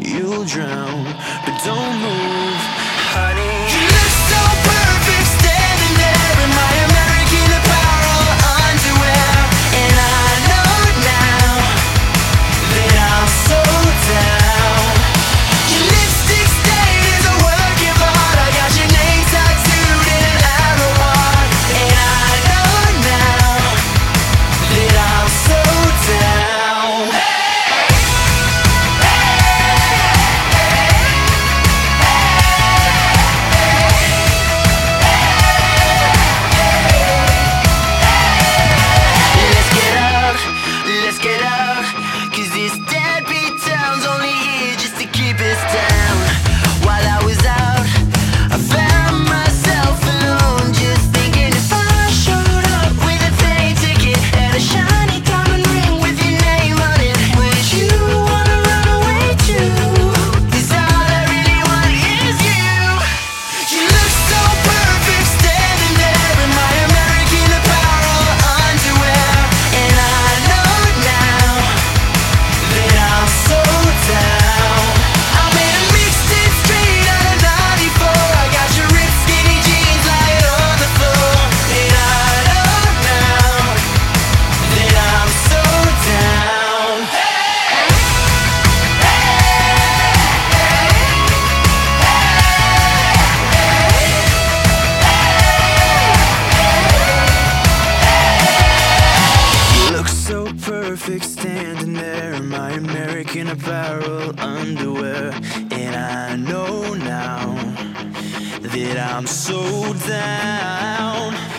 you'll drown. But don't move. my American apparel underwear. And I know now that I'm so down.